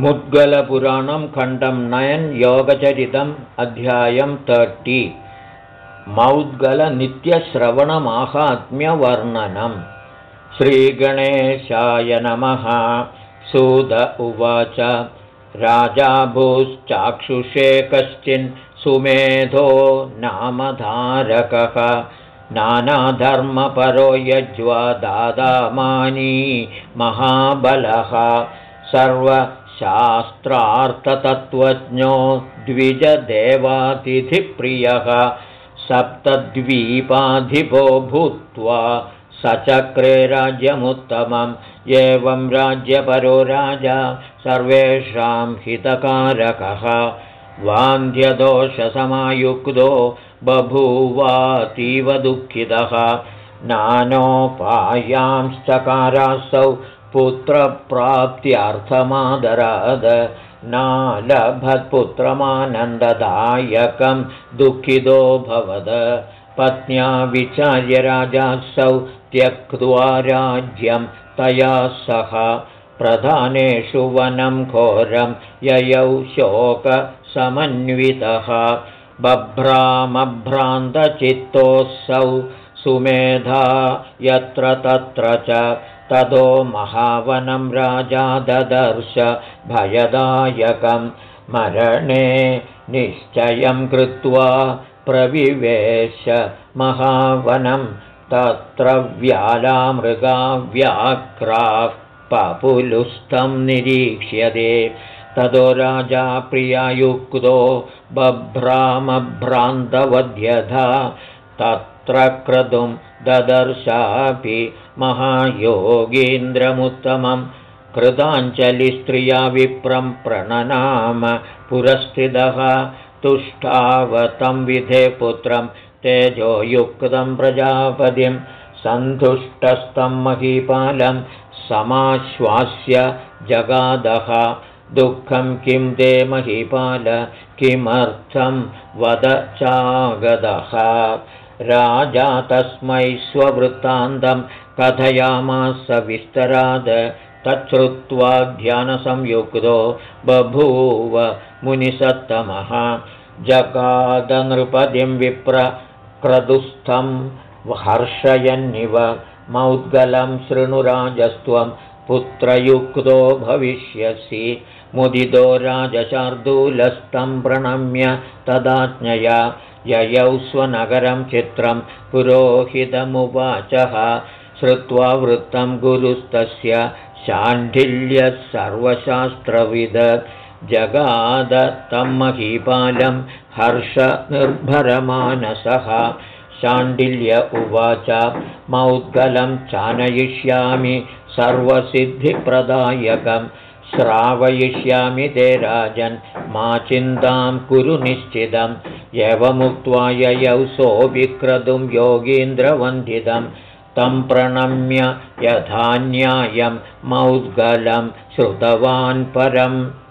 मुद्गलपुराणं खण्डं नयन् योगचरितम् अध्यायं तर्टि मौद्गलनित्यश्रवणमाहात्म्यवर्णनम् श्रीगणेशाय नमः। सुद उवाच। राजाभूश्चाक्षुषे कश्चिन् सुमेधो नामधारकः। नानाधर्मपरो यज्वा दादामानी महाबलः। सर्व शास्त्रार्थतत्त्वज्ञो द्विजदेवातिथिप्रियः सप्तद्वीपाधिपो भूत्वा सचक्रे राज्यमुत्तमम्। एवं राज्यपरो राजा सर्वेषां हितकारकः। वान्ध्यदोषसमायुक्तो बभूवातीव दुःखितः। नानोपायांश्चकारासौ पुत्रप्राप्त्यर्थमादराद नालभत्पुत्रमानन्ददायकं दुःखितो भवद। पत्न्या विचार्य राजासौ त्यक्त्वा राज्यं तया सह। प्रधानेषु वनं घोरं ययौ शोकसमन्वितः। बभ्रामभ्रान्तचित्तोऽसौ सुमेधा यत्र तत्र च ततो महावनं राजा ददर्श भयदायकं मरणे निश्चयं कृत्वा प्रविवेश महावनं तत्र व्यालामृगाव्याघ्राः पपुलुस्थं निरीक्ष्यते। ततो राजा प्रियायुक्तो बभ्रामभ्रान्तवध्यधा तत्र क्रतुं ददर्शापि महायोगीन्द्रमुत्तमं कृताञ्जलिस्त्रिया विप्रं प्रणनाम पुरस्थितः तुष्टावतं विधे पुत्रं तेजोयुक्तं प्रजापतिं सन्तुष्टस्तं महीपालं समाश्वास्य जगादः। दुःखं किं ते महीपाल किमर्थं वद चागदः राजा तस्मै स्ववृत्तान्तं कथयामास विस्तराद तच्छ्रुत्वा ध्यानसंयुक्तो बभूव मुनिसत्तमः। जगादनृपदिं विप्रक्रदुस्थं हर्षयन्निव मौद्गलं शृणुराजस्त्वं पुत्रयुक्तो भविष्यसि। मुदितो राजशार्दूलस्तं प्रणम्य तदाज्ञया। ययौ स्वनगरं चित्रं पुरोहितमुवाचः। श्रुत्वा वृत्तं गुरुस्तस्य शाण्डिल्यः सर्वशास्त्रविद। जगाद तं महीपालं हर्षनिर्भरमानसः शाण्डिल्य उवाच मौद्गलं चानयिष्यामि सर्वसिद्धिप्रदायकम् श्रावयिष्यामि ते राजन् मा चिन्तां कुरु निश्चितं। यवमुक्त्वा ययौ सोऽविक्रतुं योगीन्द्रवन्दितं। तं प्रणम्य यथान्यायं मौद्गलं श्रुतवान् परम्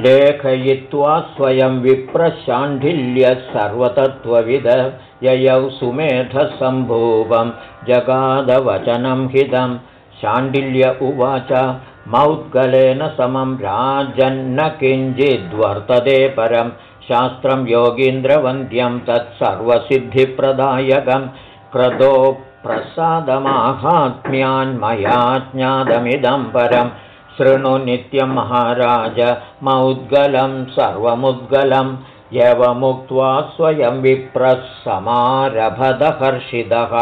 लेखयित्वा स्वयं विप्रशाण्डिल्य सर्वतत्त्वविद ययौ सुमेधसम्भूवं जगादवचनं हितं। शाण्डिल्य उवाच मौद्गलेन समं राजन्न किञ्चिद्वर्तते परं। शास्त्रं योगीन्द्रवन्द्यं तत्सर्वसिद्धिप्रदायकं। क्रतो प्रसादमाहात्म्यान्मया ज्ञातमिदं परं शृणु नित्यं महाराज मौद्गलं सर्वमुद्गलं यवमुक्त्वा स्वयं विप्रः समारभदहर्षितः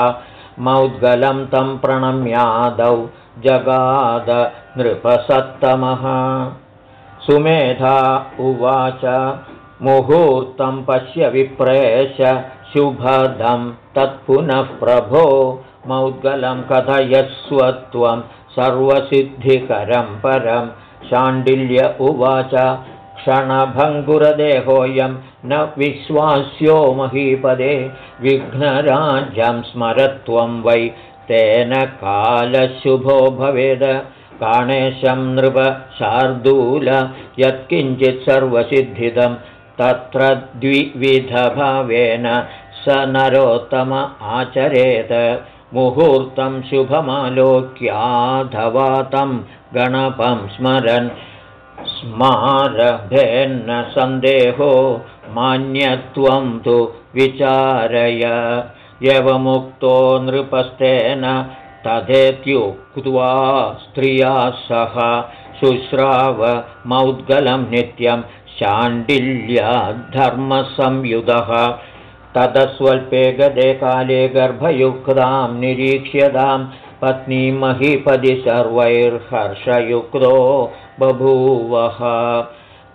मौद्गलं तं प्रणम्यादौ जगाद नृपसत्तमः। सुमेधा उवाच मुहूर्तं पश्य विप्रेश शुभदं तत्पुनः प्रभो मौद्गलं कथयस्वत्वं सर्वसिद्धिकरं परं। शाण्डिल्य उवाच क्षणभङ्गुरदेहोऽयं न विश्वास्यो महीपदे। विघ्नराज्यं स्मरत्वं वै तेन कालशुभो भवेद। काणेशं नृप शार्दूल यत्किञ्चित् सर्वसिद्धिदं तत्र द्विविधभावेन स नरोत्तम आचरेत मुहूर्तं शुभमालोक्याधवा तं गणपं स्मरन् स्मारभेन्न सन्देहो मान्यत्वं तु विचारय। यवमुक्तो नृपस्तेन तथेत्युक्त्वा स्त्रिया सह शुश्राव मौद्गलं नित्यं शाण्डिल्याद्धर्मसंयुधः ततस्वल्पे गदे काले गर्भयुक्तां निरीक्ष्यतां पत्नीमहीपदि सर्वैर्हर्षयुक्तो बभूवः।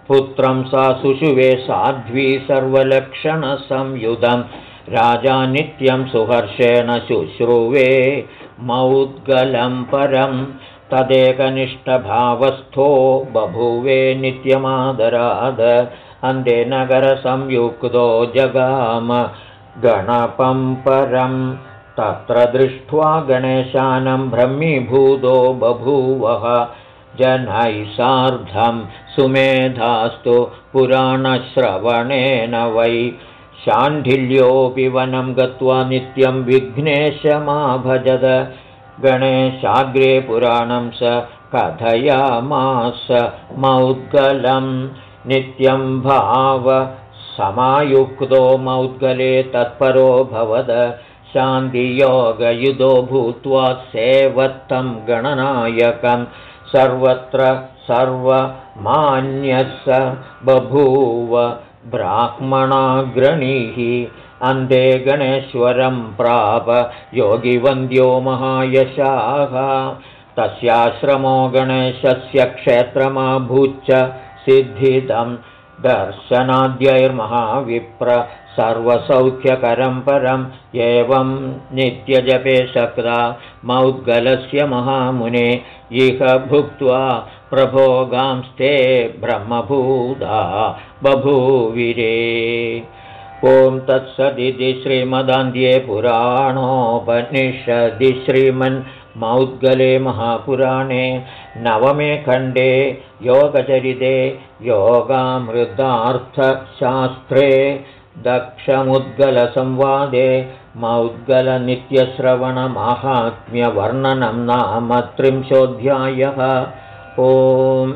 पुत्रं सा सुषुवे साध्वी सर्वलक्षणसंयुधं। राजा नित्यं सुहर्षेण शुश्रुवे मौद्गलं परं। तदेकनिष्ठभावस्थो बभूवे नित्यमादराद अन्ते नगरसंयुक्तो जगाम। गणपं परं तत्र दृष्ट्वा गणेशानं ब्रह्मीभूतो बभूवः। जनैः सार्धं सुमेधास्तु पुराणश्रवणेन वै। शाण्डिल्योऽपि वनं गत्वा नित्यं विघ्नेशमाभजद। गणेशाग्रे पुराणं स कथयामास मौद्गलम् नित्यं भाव समायुक्तो मौद्गले तत्परो भवद। शान्तियोगयुधो भूत्वा सेवत्तं गणनायकं। सर्वत्र सर्वमान्यः स बभूव ब्राह्मणाग्रणीः। अन्ते गणेश्वरं प्राप योगिवन्द्यो महायशाः। तस्याश्रमो गणेशस्य क्षेत्रमाभूच्च सिद्धिदं दर्शनाद्यैर्महाविप्र सर्वसौख्यकरं परम् एवं नित्यजपे शक्ता मौद्गलस्य महामुने इह भुक्त्वा प्रभोगांस्ते ब्रह्मभूता बभूविरे। ॐ तत्सदिति श्रीमदान्ध्ये पुराणोपनिषदि श्रीमन् मौद्गले महापुराणे नवमे खण्डे योगचरिते योगामृतार्थशास्त्रे दक्षमुद्गलसंवादे मौद्गलनित्यश्रवणमाहात्म्यवर्णनं नाम त्रिंशोऽध्यायः। ओम्